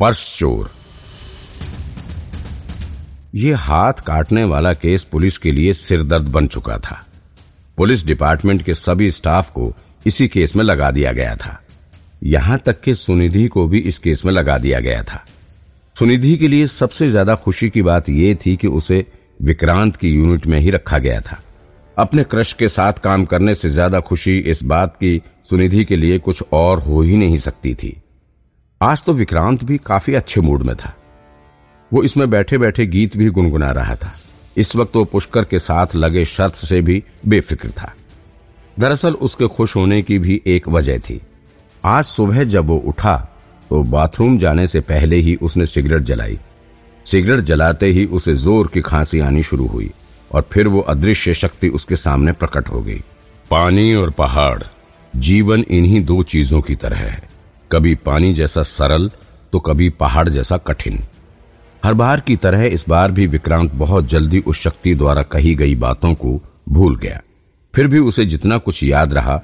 Purse चोर। ये हाथ काटने वाला केस पुलिस के लिए सिरदर्द बन चुका था। पुलिस डिपार्टमेंट के सभी स्टाफ को इसी केस में लगा दिया गया था। यहाँ तक कि सुनिधि को भी इस केस में लगा दिया गया था। सुनिधि के लिए सबसे ज़्यादा खुशी की बात यह थी कि उसे विक्रांत की यूनिट में ही रखा गया था। अपने क्रश के साथ काम करने से ज़्यादा खुशी इस बात की सुनिधि के लिए कुछ और हो ही नहीं सकती थी। आज तो विक्रांत भी काफ़ी अच्छे मूड में था। वो इसमें बैठे बैठे गीत भी गुनगुना रहा था। इस वक्त वो पुष्कर के साथ लगे शर्त से भी बेफिक्र था। दरअसल उसके खुश होने की भी एक वजह थी। आज सुबह जब वो उठा तो बाथरूम जाने से पहले ही उसने सिगरेट जलाई। सिगरेट जलाते ही उसे ज़ोर की खांसी आनी शुरू हुई और फिर वो अदृश्य शक्ति उसके सामने प्रकट हो गई। पानी और पहाड़, जीवन इन्हीं दो चीज़ों की तरह है। कभी पानी जैसा सरल तो कभी पहाड़ जैसा कठिन। हर बार की तरह इस बार भी विक्रांत बहुत जल्दी उस शक्ति द्वारा कही गई बातों को भूल गया। फिर भी उसे जितना कुछ याद रहा,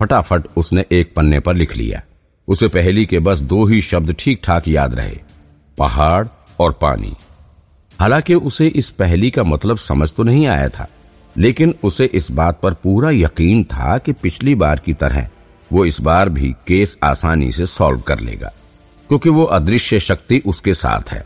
फटाफट उसने एक पन्ने पर लिख लिया। उसे पहली के बस दो ही शब्द ठीक ठाक याद रहे, पहाड़ और पानी। हालाँकि उसे इस पहली का मतलब समझ तो नहीं आया था, लेकिन उसे इस बात पर पूरा यकीन था कि पिछली बार की तरह वो इस बार भी केस आसानी से सॉल्व कर लेगा, क्योंकि वो अदृश्य शक्ति उसके साथ है।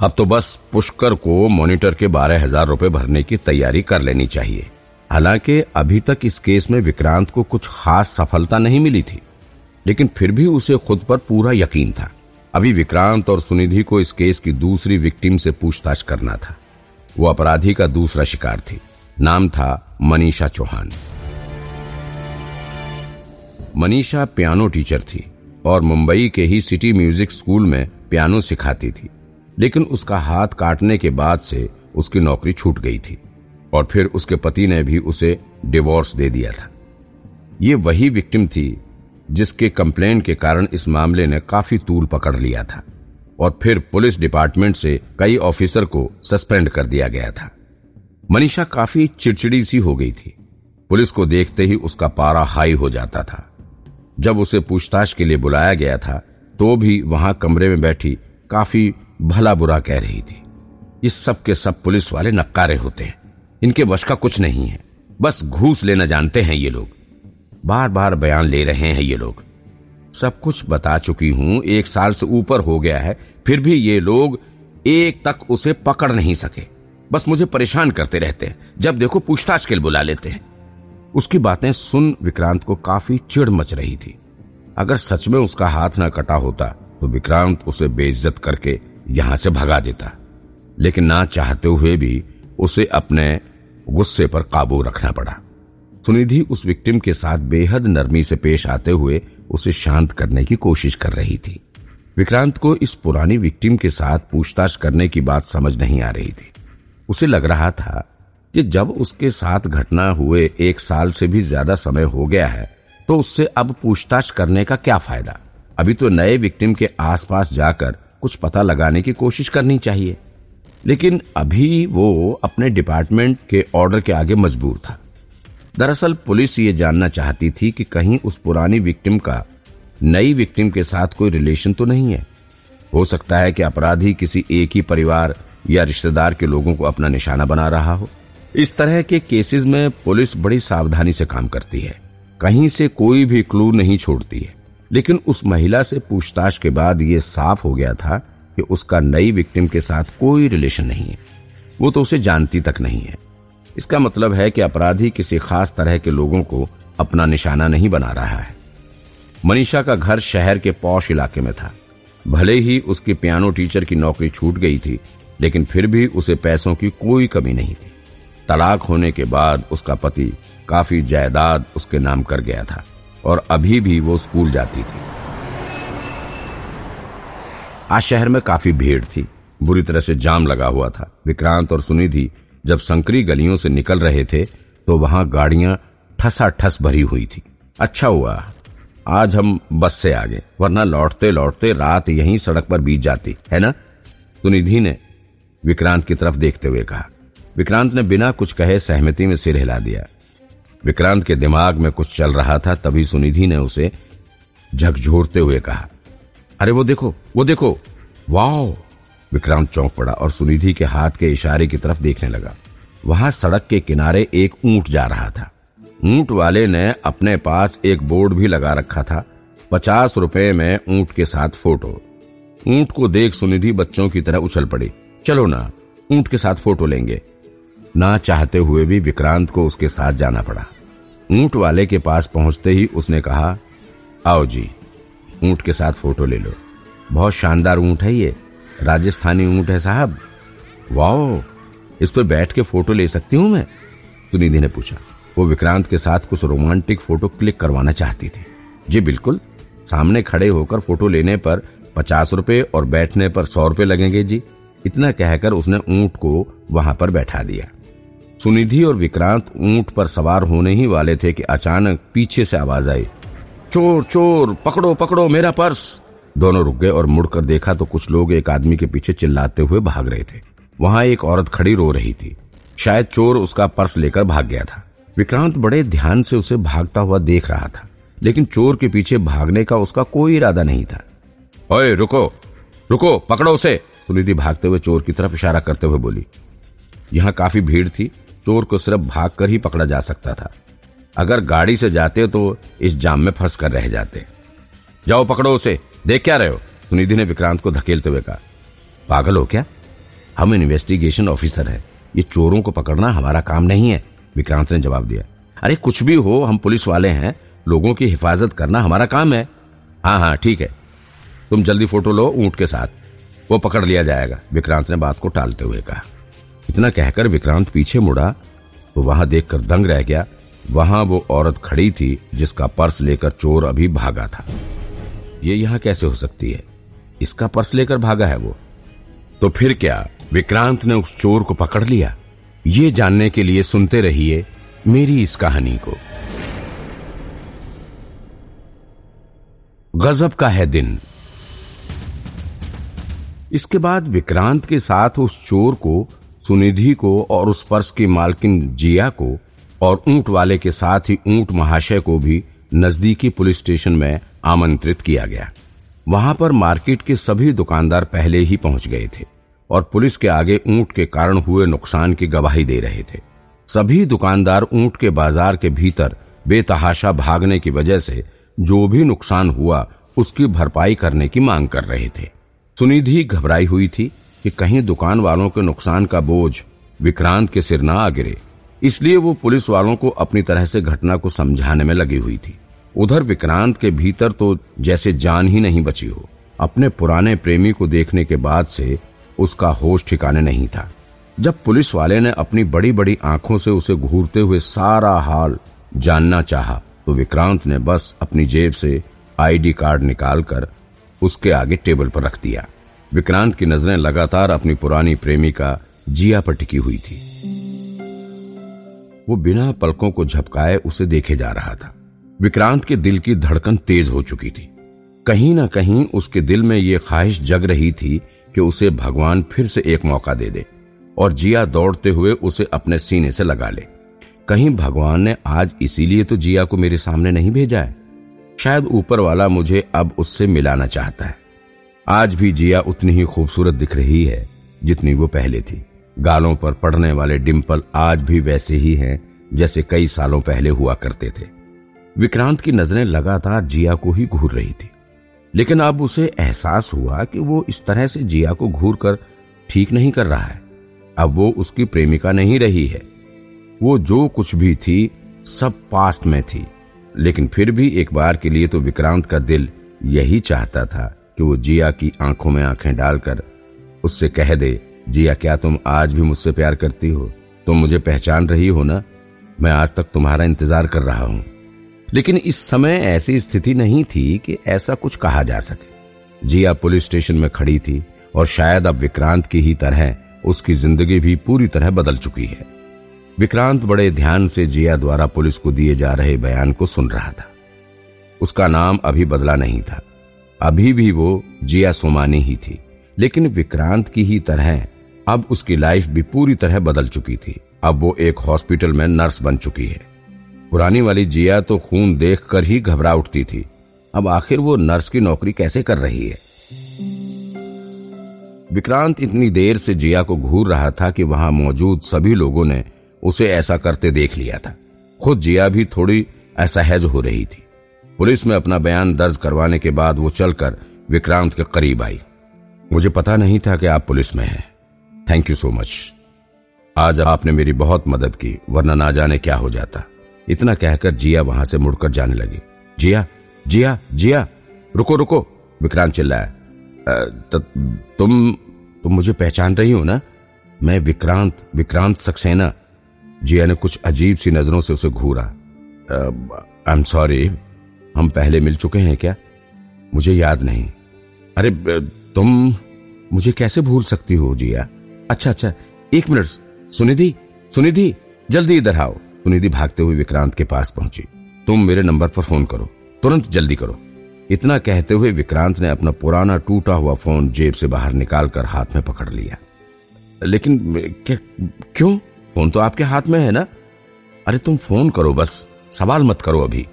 अब तो बस पुष्कर को मॉनिटर के बारह हज़ार रूपए भरने की तैयारी कर लेनी चाहिए। हालाँकि अभी तक इस केस में विक्रांत को कुछ खास सफलता नहीं मिली थी, लेकिन फिर भी उसे खुद पर पूरा यकीन था। अभी विक्रांत और सुनिधि को इस केस की दूसरी विक्टिम से पूछताछ करना था। वो अपराधी का दूसरा शिकार थी। नाम था मनीषा चौहान। मनीषा पियानो टीचर थी और मुंबई के ही सिटी म्यूज़िक स्कूल में पियानो सिखाती थी। लेकिन उसका हाथ काटने के बाद से उसकी नौकरी छूट गई थी और फिर उसके पति ने भी उसे डिवोर्स दे दिया था। ये वही विक्टिम थी जिसके कंप्लेंट के कारण इस मामले ने काफ़ी तूल पकड़ लिया था और फिर पुलिस डिपार्टमेंट से कई ऑफिसर को सस्पेंड कर दिया गया था। मनीषा काफ़ी चिड़चिड़ी सी हो गई थी। पुलिस को देखते ही उसका पारा हाई हो जाता था। जब उसे पूछताछ के लिए बुलाया गया था तो भी वहाँ कमरे में बैठी काफ़ी भला बुरा कह रही थी। इस सब के सब पुलिस वाले नक्कारे होते हैं। इनके वश का कुछ नहीं है। बस घूस लेना जानते हैं ये लोग। बार बार बयान ले रहे हैं ये लोग। सब कुछ बता चुकी हूँ, एक साल से ऊपर हो गया है, फिर भी ये लोग एक तक उसे पकड़ नहीं सके। बस मुझे परेशान करते रहते हैं। जब देखो पूछताछ के लिए बुला लेते हैं। उसकी बातें सुन विक्रांत को काफ़ी चिड़ मच रही थी। अगर सच में उसका हाथ ना कटा होता तो विक्रांत उसे बेइज्जत करके यहाँ से भगा देता। लेकिन ना चाहते हुए भी उसे अपने गुस्से पर काबू रखना पड़ा। सुनिधि उस विक्टिम के साथ बेहद नरमी से पेश आते हुए उसे शांत करने की कोशिश कर रही थी। विक्रांत को इस पुरानी विक्टिम के साथ पूछताछ करने की बात समझ नहीं आ रही थी। उसे लग रहा था कि जब उसके साथ घटना हुए, एक साल से भी ज़्यादा समय हो गया है तो उससे अब पूछताछ करने का क्या फ़ायदा? अभी तो नए विक्टिम के आसपास जाकर कुछ पता लगाने की कोशिश करनी चाहिए। लेकिन अभी वो अपने डिपार्टमेंट के ऑर्डर के आगे मजबूर था। दरअसल पुलिस ये जानना चाहती थी कि कहीं उस पुरानी विक्टिम का, नई विक्टिम के साथ कोई रिलेशन तो नहीं है। हो सकता है कि अपराधी किसी एक ही परिवार या रिश्तेदार के लोगों को अपना निशाना बना रहा हो। इस तरह के केसेस में पुलिस बड़ी सावधानी से काम करती है। कहीं से कोई भी क्लू नहीं छोड़ती है। लेकिन उस महिला से पूछताछ के बाद ये साफ़ हो गया था कि उसका नई विक्टिम के साथ कोई रिलेशन नहीं है। वो तो उसे जानती तक नहीं है। इसका मतलब है कि अपराधी किसी खास तरह के लोगों को अपना निशाना नहीं बना रहा है। मनीषा का घर शहर के पौष इलाके में था। भले ही उसकी पियानो टीचर की नौकरी छूट गई थी, लेकिन फिर भी उसे पैसों की कोई कमी नहीं थी। तलाक होने के बाद उसका पति काफ़ी जायदाद उसके नाम कर गया था और अभी भी वो स्कूल जाती थी। आज शहर में काफ़ी भीड़ थी। बुरी तरह से जाम लगा हुआ था। विक्रांत और सुनिधि जब संकरी गलियों से निकल रहे थे तो वहाँ गाड़ियाँ ठसा ठस भरी हुई थी। अच्छा हुआ। आज हम बस से आ गए वरना लौटते लौटते रात यहीं सड़क पर बीत जाती, है ना? सुनिधि ने विक्रांत की तरफ़ देखते हुए कहा। विक्रांत ने बिना कुछ कहे सहमति में सिर हिला दिया। विक्रांत के दिमाग में कुछ चल रहा था, तभी सुनिधि ने उसे झकझोरते हुए कहा, अरे वो देखो वो देखो, वाओ! विक्रांत चौंक पड़ा और सुनिधि के हाथ के इशारे की तरफ़ देखने लगा। वहाँ सड़क के किनारे एक ऊँट जा रहा था। ऊँट वाले ने अपने पास एक बोर्ड भी लगा रखा था, पचास रुपए में ऊँट के साथ फ़ोटो। ऊँट को देख सुनिधि बच्चों की तरह उछल पड़ी, चलो ना, ऊँट के साथ फ़ोटो लेंगे। ना चाहते हुए भी विक्रांत को उसके साथ जाना पड़ा। ऊँट वाले के पास पहुँचते ही उसने कहा, आओ जी, ऊँट के साथ फ़ोटो ले लो। बहुत शानदार ऊँट है ये। राजस्थानी ऊँट है साहब। वाओ, इस पर बैठ के फ़ोटो ले सकती हूँ मैं? सुनिधि ने पूछा। वो विक्रांत के साथ कुछ रोमांटिक फ़ोटो क्लिक करवाना चाहती थी। जी बिल्कुल, सामने खड़े होकर फ़ोटो लेने पर पचास रुपए और बैठने पर सौ रुपए लगेंगे जी। इतना कहकर उसने ऊँट को वहाँ पर बैठा दिया। सुनिधि और विक्रांत ऊँट पर सवार होने ही वाले थे कि अचानक पीछे से आवाज़ आई, चोर चोर, पकड़ो पकड़ो मेरा पर्स! दोनों रुक गए और मुड़कर देखा तो कुछ लोग एक आदमी के पीछे चिल्लाते हुए भाग रहे थे। वहाँ एक औरत खड़ी रो रही थी। शायद चोर उसका पर्स लेकर भाग गया था। विक्रांत बड़े ध्यान से उसे भागता हुआ देख रहा था, लेकिन चोर के पीछे भागने का उसका कोई इरादा नहीं था। ओए, रुको रुको, पकड़ो उसे! सुनिधि भागते हुए चोर की तरफ़ इशारा करते हुए बोली। यहाँ काफ़ी भीड़ थी चोर को सिर्फ़ भाग कर ही पकड़ा जा सकता था। अगर गाड़ी से जाते तो इस जाम में फंस कर रह जाते। जाओ पकड़ो उसे, देख क्या रहे हो? सुनिधि ने विक्रांत को धकेलते हुए कहा, पागल हो क्या? हम इन्वेस्टिगेशन ऑफिसर हैं। ये चोरों को पकड़ना हमारा काम नहीं है, विक्रांत ने जवाब दिया। अरे कुछ भी हो, हम पुलिस वाले हैं, लोगों की हिफाजत करना हमारा काम है। हाँ हाँ ठीक है। तुम जल्दी फ़ोटो लो ऊँट के साथ। वो पकड़ लिया जाएगा, विक्रांत ने बात को टालते हुए कहा। इतना कहकर विक्रांत पीछे मुड़ा तो वहाँ देखकर दंग रह गया। वहाँ वो औरत खड़ी थी, जिसका पर्स लेकर चोर अभी भागा था। ये यहाँ कैसे हो सकती है? इसका पर्स लेकर भागा है वो। तो फिर क्या विक्रांत ने उस चोर को पकड़ लिया? ये जानने के लिए सुनते रहिए मेरी इस कहानी को। गजब का है दिन। इसके बाद विक्रांत के साथ उस चोर को सुनिधि को और उस पर्स की मालकिन जिया को और ऊँट वाले के साथ ही ऊँट महाशय को भी नजदीकी पुलिस स्टेशन में आमंत्रित किया गया। वहाँ पर मार्केट के सभी दुकानदार पहले ही पहुँच गए थे और पुलिस के आगे ऊँट के कारण हुए नुकसान की गवाही दे रहे थे। सभी दुकानदार ऊँट के बाज़ार के भीतर बेतहाशा भागने की वजह से जो भी नुकसान हुआ, उसकी भरपाई करने की मांग कर रहे थे। सुनिधि घबराई हुई थी कि कहीं दुकान वालों के नुकसान का बोझ विक्रांत के सिर न आ गिरे। इसलिए वो पुलिस वालों को अपनी तरह से घटना को समझाने में लगी हुई थी। उधर विक्रांत के भीतर तो जैसे जान ही नहीं बची हो। अपने पुराने प्रेमी को देखने के बाद से उसका होश ठिकाने नहीं था। जब पुलिस वाले ने अपनी बड़ी बड़ी आँखों से उसे घूरते हुए सारा हाल जानना चाहा तो विक्रांत ने बस अपनी जेब से आईडी कार्ड निकालकर उसके आगे टेबल पर रख दिया। विक्रांत की नज़रें लगातार अपनी पुरानी प्रेमिका जिया पर टिकी हुई थी। वो बिना पलकों को झपकाए उसे देखे जा रहा था। विक्रांत के दिल की धड़कन तेज हो चुकी थी। कहीं ना कहीं उसके दिल में ये ख्वाहिश जग रही थी कि उसे भगवान फिर से एक मौका दे दे और जिया दौड़ते हुए उसे अपने सीने से लगा ले। कहीं भगवान ने आज इसीलिए तो जिया को मेरे सामने नहीं भेजा है। शायद ऊपर वाला मुझे अब उससे मिलाना चाहता है। आज भी जिया उतनी ही खूबसूरत दिख रही है जितनी वो पहले थी। गालों पर पड़ने वाले डिम्पल आज भी वैसे ही हैं जैसे कई सालों पहले हुआ करते थे। विक्रांत की नज़रें लगातार जिया को ही घूर रही थी। लेकिन अब उसे एहसास हुआ कि वो इस तरह से जिया को घूर कर ठीक नहीं कर रहा है। अब वो उसकी प्रेमिका नहीं रही है। वो जो कुछ भी थी, सब पास्ट में थी। लेकिन फिर भी एक बार के लिए तो विक्रांत का दिल यही चाहता था कि वो जिया की आँखों में आँखें डालकर उससे कह दे, जिया, क्या तुम आज भी मुझसे प्यार करती हो? तुम मुझे पहचान रही हो ना? मैं आज तक तुम्हारा इंतज़ार कर रहा हूँ। लेकिन इस समय ऐसी स्थिति नहीं थी कि ऐसा कुछ कहा जा सके। जिया पुलिस स्टेशन में खड़ी थी और शायद अब विक्रांत की ही तरह उसकी ज़िंदगी भी पूरी तरह बदल चुकी है। विक्रांत बड़े ध्यान से जिया द्वारा पुलिस को दिए जा रहे बयान को सुन रहा था। उसका नाम अभी बदला नहीं था। अभी भी वो जिया सोमानी ही थी। लेकिन विक्रांत की ही तरह अब उसकी लाइफ भी पूरी तरह बदल चुकी थी। अब वो एक हॉस्पिटल में नर्स बन चुकी है। पुरानी वाली जिया तो खून देखकर ही घबरा उठती थी। अब आखिर वो नर्स की नौकरी कैसे कर रही है? विक्रांत इतनी देर से जिया को घूर रहा था कि वहाँ मौजूद सभी लोगों ने उसे ऐसा करते देख लिया था। खुद जिया भी थोड़ी असहज हो रही थी। पुलिस में अपना बयान दर्ज करवाने के बाद वो चलकर विक्रांत के करीब आई। मुझे पता नहीं था कि आप पुलिस में हैं। थैंक यू सो मच आज आपने मेरी बहुत मदद की, वरना ना जाने क्या हो जाता। इतना कहकर जिया वहाँ से मुड़कर जाने लगी। जिया जिया जिया, रुको रुको। विक्रांत चिल्लाया। तुम तुम मुझे पहचान रही हो ना? मैं विक्रांत विक्रांत सक्सेना। जिया ने कुछ अजीब सी नज़रों से उसे घूरा। आई एम सॉरी हम पहले मिल चुके हैं क्या? मुझे याद नहीं। अरे तुम मुझे कैसे भूल सकती हो, जिया? अच्छा अच्छा एक मिनट, सुनिधि सुनिधि, जल्दी इधर आओ। सुनिधि भागते हुए विक्रांत के पास पहुँची। तुम मेरे नंबर पर फ़ोन करो। तुरंत जल्दी करो। इतना कहते हुए विक्रांत ने अपना पुराना टूटा हुआ फ़ोन जेब से बाहर निकालकर हाथ में पकड़ लिया। लेकिन, क्या, क्यों? फ़ोन तो आपके हाथ में है ना? अरे, तुम फ़ोन करो बस। सवाल मत करो अभी।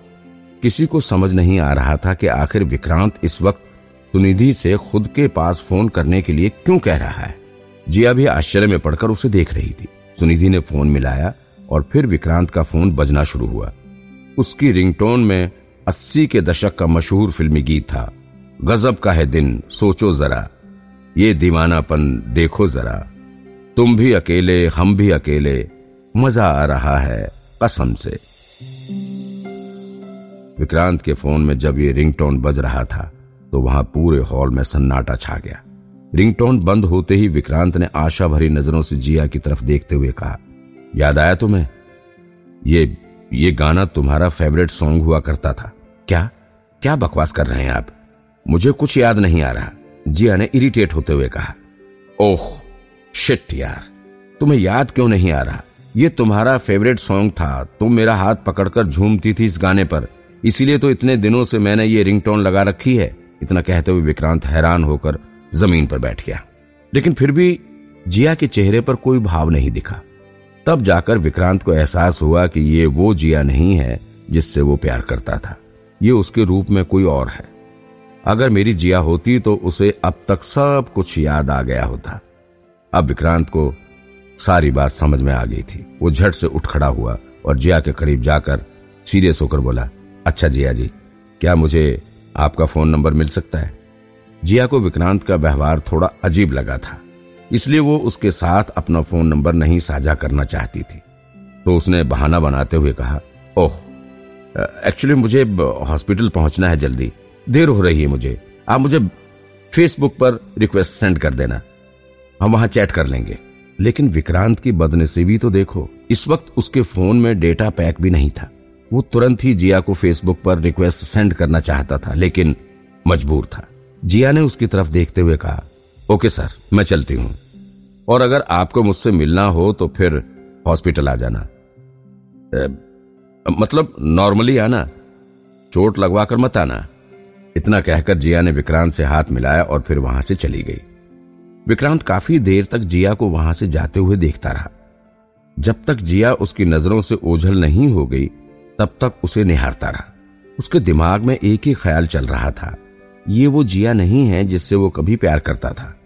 किसी को समझ नहीं आ रहा था कि आखिर विक्रांत इस वक्त सुनिधि से खुद के पास फ़ोन करने के लिए क्यों कह रहा है। जिया भी आश्चर्य में पड़कर उसे देख रही थी। सुनिधि ने फ़ोन मिलाया और फिर विक्रांत का फ़ोन बजना शुरू हुआ। उसकी रिंगटोन में अस्सी के दशक का मशहूर फिल्मी गीत था। गजब का है दिन, सोचो जरा। ये दीवानापन देखो जरा। तुम भी अकेले, हम भी अकेले। मज़ा आ रहा है कसम से। विक्रांत के फ़ोन में जब ये रिंगटोन बज रहा था तो वहाँ पूरे हॉल में सन्नाटा छा गया। रिंगटोन बंद होते ही विक्रांत ने आशा भरी नज़रों से जिया की तरफ़ देखते हुए कहा, याद आया तुम्हें? ये ये गाना तुम्हारा फेवरेट सॉन्ग हुआ करता था। क्या? क्या बकवास कर रहे हैं आप? मुझे कुछ याद नहीं आ रहा। जिया ने इरिटेट होते हुए कहा, ओह शिट यार, तुम्हें याद क्यों नहीं आ रहा? ये तुम्हारा फेवरेट सॉन्ग था, तुम मेरा हाथ पकड़कर झूमती थी इस गाने पर। इसीलिए तो इतने दिनों से मैंने ये रिंगटोन लगा रखी है। इतना कहते हुए विक्रांत हैरान होकर ज़मीन पर बैठ गया। लेकिन फिर भी जिया के चेहरे पर कोई भाव नहीं दिखा। तब जाकर विक्रांत को एहसास हुआ कि ये वो जिया नहीं है जिससे वो प्यार करता था। ये उसके रूप में कोई और है। अगर मेरी जिया होती तो उसे अब तक सब कुछ याद आ गया होता। अब विक्रांत को सारी बात समझ में आ गई थी। वो झट से उठ खड़ा हुआ और जिया के करीब जाकर सीरियस होकर बोला अच्छा जिया जी, क्या मुझे आपका फ़ोन नंबर मिल सकता है? जिया को विक्रांत का व्यवहार थोड़ा अजीब लगा था, इसलिए वो उसके साथ अपना फ़ोन नंबर नहीं साझा करना चाहती थी। तो उसने बहाना बनाते हुए कहा, ओह, एक्चुअली मुझे हॉस्पिटल पहुँचना है जल्दी, देर हो रही है मुझे, आप मुझे फेसबुक पर रिक्वेस्ट सेंड कर देना, हम वहाँ चैट कर लेंगे। लेकिन विक्रांत की बदनसीबी तो देखो, इस वक्त उसके फ़ोन में डेटा पैक भी नहीं था। वो तुरंत ही जिया को फेसबुक पर रिक्वेस्ट सेंड करना चाहता था लेकिन मजबूर था। जिया ने उसकी तरफ़ देखते हुए कहा ओके सर मैं चलती हूँ। और अगर आपको मुझसे मिलना हो तो फिर हॉस्पिटल आ जाना। ए, मतलब नॉर्मली आना। चोट लगवा कर मत आना। इतना कहकर जिया ने विक्रांत से हाथ मिलाया और फिर वहाँ से चली गई। विक्रांत काफ़ी देर तक जिया को वहाँ से जाते हुए देखता रहा। जब तक जिया उसकी नज़रों से ओझल नहीं हो गई तब तक उसे निहारता रहा। उसके दिमाग में एक ही ख्याल चल रहा था। ये वो जिया नहीं है जिससे वो कभी प्यार करता था।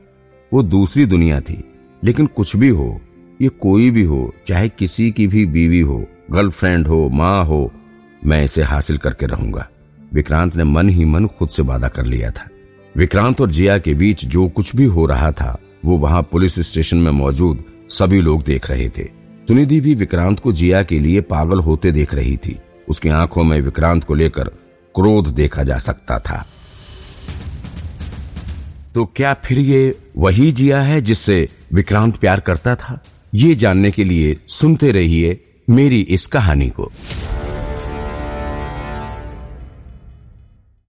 वो दूसरी दुनिया थी, लेकिन कुछ भी हो, ये कोई भी हो, चाहे किसी की भी बीवी हो, गर्लफ्रेंड हो, माँ हो, मैं इसे हासिल करके रहूँगा। विक्रांत ने मन ही मन खुद से वादा कर लिया था। विक्रांत और जिया के बीच जो कुछ भी हो रहा था, वो वहाँ पुलिस स्टेशन में मौजूद सभी लोग देख रहे थे। सुनिधि भी विक्रांत को जिया के लिए पागल होते देख रही थी। उसकी आँखों में विक्रांत को लेकर क्रोध देखा जा सकता था। तो क्या फिर ये वही जिया है जिससे विक्रांत प्यार करता था? ये जानने के लिए सुनते रहिए मेरी इस कहानी को।